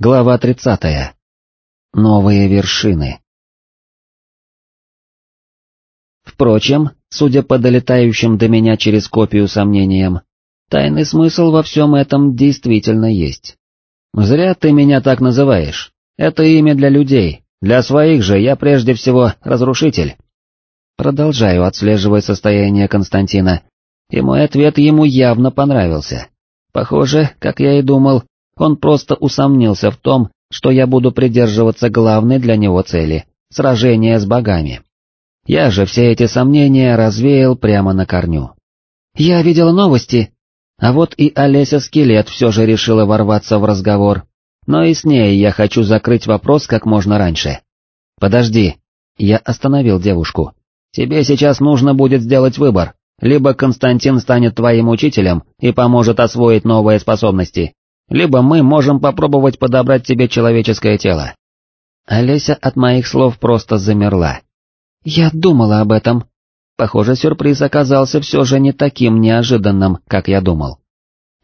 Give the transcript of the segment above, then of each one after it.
Глава 30. Новые вершины. Впрочем, судя по долетающим до меня через копию сомнениям, тайный смысл во всем этом действительно есть. Зря ты меня так называешь. Это имя для людей, для своих же я прежде всего разрушитель. Продолжаю отслеживать состояние Константина, и мой ответ ему явно понравился. Похоже, как я и думал, он просто усомнился в том, что я буду придерживаться главной для него цели — сражения с богами. Я же все эти сомнения развеял прямо на корню. «Я видела новости!» А вот и Олеся Скелет все же решила ворваться в разговор, но и с ней я хочу закрыть вопрос как можно раньше. «Подожди!» Я остановил девушку. «Тебе сейчас нужно будет сделать выбор, либо Константин станет твоим учителем и поможет освоить новые способности, либо мы можем попробовать подобрать тебе человеческое тело. Олеся от моих слов просто замерла. Я думала об этом. Похоже, сюрприз оказался все же не таким неожиданным, как я думал.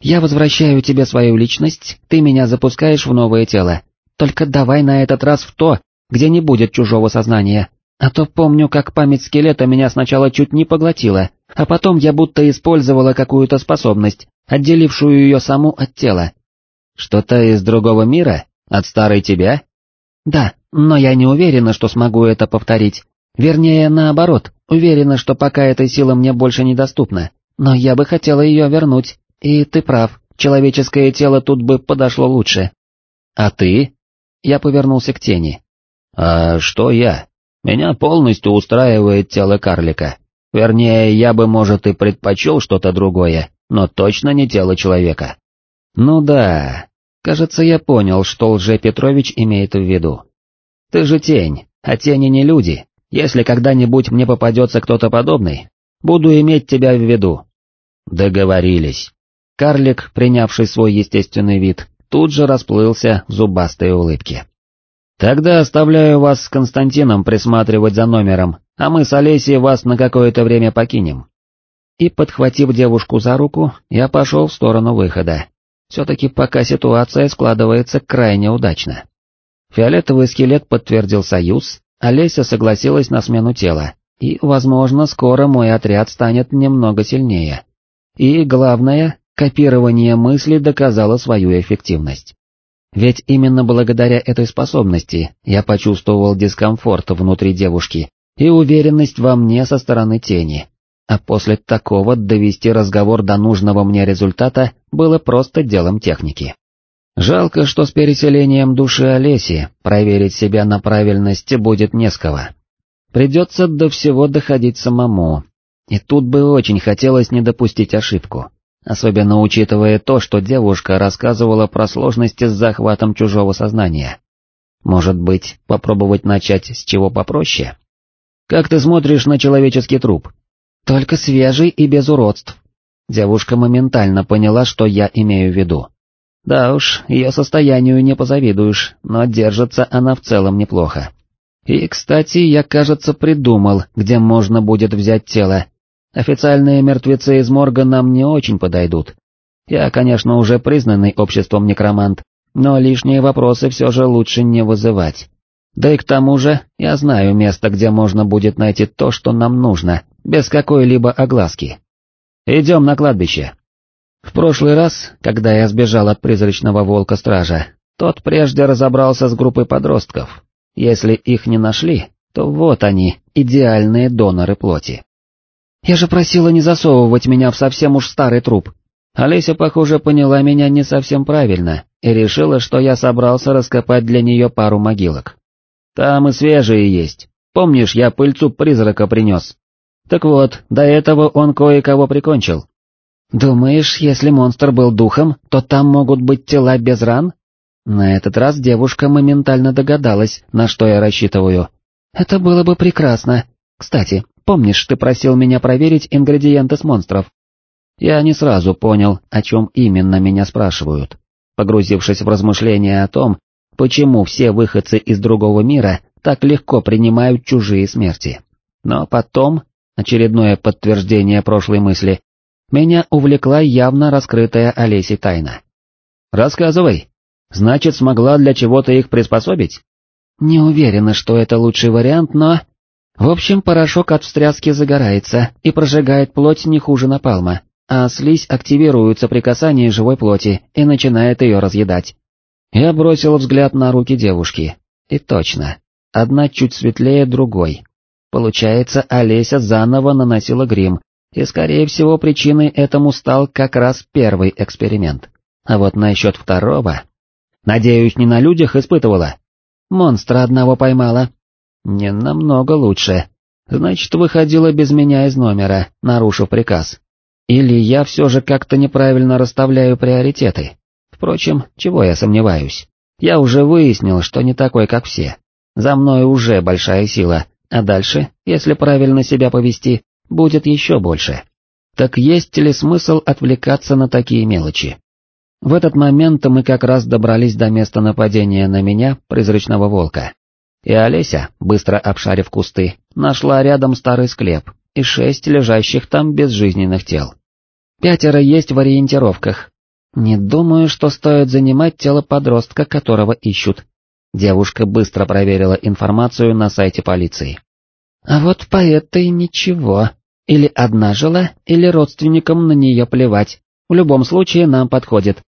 Я возвращаю тебе свою личность, ты меня запускаешь в новое тело. Только давай на этот раз в то, где не будет чужого сознания. А то помню, как память скелета меня сначала чуть не поглотила, а потом я будто использовала какую-то способность, отделившую ее саму от тела, что-то из другого мира? От старой тебя? Да, но я не уверена, что смогу это повторить. Вернее, наоборот, уверена, что пока эта сила мне больше недоступна. Но я бы хотела ее вернуть, и ты прав, человеческое тело тут бы подошло лучше. А ты? Я повернулся к тени. А что я? Меня полностью устраивает тело карлика. Вернее, я бы, может, и предпочел что-то другое, но точно не тело человека. Ну да, Кажется, я понял, что Лже-Петрович имеет в виду. Ты же тень, а тени не люди. Если когда-нибудь мне попадется кто-то подобный, буду иметь тебя в виду. Договорились. Карлик, принявший свой естественный вид, тут же расплылся в зубастой улыбке. Тогда оставляю вас с Константином присматривать за номером, а мы с Олесей вас на какое-то время покинем. И, подхватив девушку за руку, я пошел в сторону выхода. Все-таки пока ситуация складывается крайне удачно. Фиолетовый скелет подтвердил союз, Олеся согласилась на смену тела, и, возможно, скоро мой отряд станет немного сильнее. И, главное, копирование мысли доказало свою эффективность. Ведь именно благодаря этой способности я почувствовал дискомфорт внутри девушки и уверенность во мне со стороны тени, а после такого довести разговор до нужного мне результата было просто делом техники. Жалко, что с переселением души Олеси проверить себя на правильность будет не с кого. Придется до всего доходить самому, и тут бы очень хотелось не допустить ошибку, особенно учитывая то, что девушка рассказывала про сложности с захватом чужого сознания. Может быть, попробовать начать с чего попроще? Как ты смотришь на человеческий труп? Только свежий и без уродств. Девушка моментально поняла, что я имею в виду. Да уж, ее состоянию не позавидуешь, но держится она в целом неплохо. И, кстати, я, кажется, придумал, где можно будет взять тело. Официальные мертвецы из морга нам не очень подойдут. Я, конечно, уже признанный обществом некромант, но лишние вопросы все же лучше не вызывать. Да и к тому же, я знаю место, где можно будет найти то, что нам нужно, без какой-либо огласки. Идем на кладбище. В прошлый раз, когда я сбежал от призрачного волка-стража, тот прежде разобрался с группой подростков. Если их не нашли, то вот они, идеальные доноры плоти. Я же просила не засовывать меня в совсем уж старый труп. Олеся, похоже, поняла меня не совсем правильно и решила, что я собрался раскопать для нее пару могилок. Там и свежие есть. Помнишь, я пыльцу призрака принес? Так вот, до этого он кое-кого прикончил. Думаешь, если монстр был духом, то там могут быть тела без ран? На этот раз девушка моментально догадалась, на что я рассчитываю. Это было бы прекрасно. Кстати, помнишь, ты просил меня проверить ингредиенты с монстров? Я не сразу понял, о чем именно меня спрашивают. Погрузившись в размышления о том, почему все выходцы из другого мира так легко принимают чужие смерти. Но потом, очередное подтверждение прошлой мысли, меня увлекла явно раскрытая Олесей тайна. «Рассказывай!» Значит, смогла для чего-то их приспособить? Не уверена, что это лучший вариант, но... В общем, порошок от встряски загорается и прожигает плоть не хуже напалма, а слизь активируется при касании живой плоти и начинает ее разъедать. Я бросил взгляд на руки девушки. И точно, одна чуть светлее другой. Получается, Олеся заново наносила грим, и, скорее всего, причиной этому стал как раз первый эксперимент. А вот насчет второго... Надеюсь, не на людях испытывала? Монстра одного поймала. Не намного лучше. Значит, выходила без меня из номера, нарушив приказ. Или я все же как-то неправильно расставляю приоритеты. Впрочем, чего я сомневаюсь. Я уже выяснил, что не такой, как все. За мной уже большая сила, а дальше, если правильно себя повести, будет еще больше. Так есть ли смысл отвлекаться на такие мелочи? В этот момент мы как раз добрались до места нападения на меня, призрачного волка. И Олеся, быстро обшарив кусты, нашла рядом старый склеп и шесть лежащих там безжизненных тел. Пятеро есть в ориентировках. Не думаю, что стоит занимать тело подростка, которого ищут. Девушка быстро проверила информацию на сайте полиции. А вот по этой ничего. Или одна жила, или родственникам на нее плевать. В любом случае нам подходит.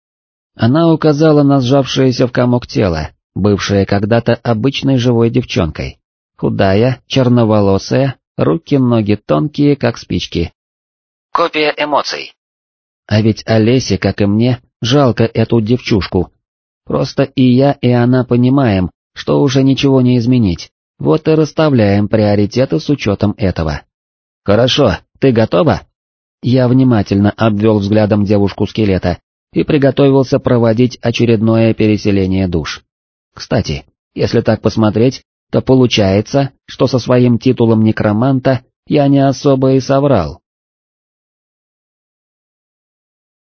Она указала на сжавшееся в комок тело, бывшее когда-то обычной живой девчонкой. Худая, черноволосая, руки-ноги тонкие, как спички. Копия эмоций. А ведь Олесе, как и мне, жалко эту девчушку. Просто и я, и она понимаем, что уже ничего не изменить, вот и расставляем приоритеты с учетом этого. Хорошо, ты готова? Я внимательно обвел взглядом девушку-скелета и приготовился проводить очередное переселение душ. Кстати, если так посмотреть, то получается, что со своим титулом некроманта я не особо и соврал.